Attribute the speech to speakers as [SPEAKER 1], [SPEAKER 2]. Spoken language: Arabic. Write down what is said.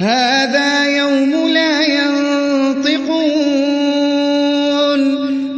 [SPEAKER 1] هذا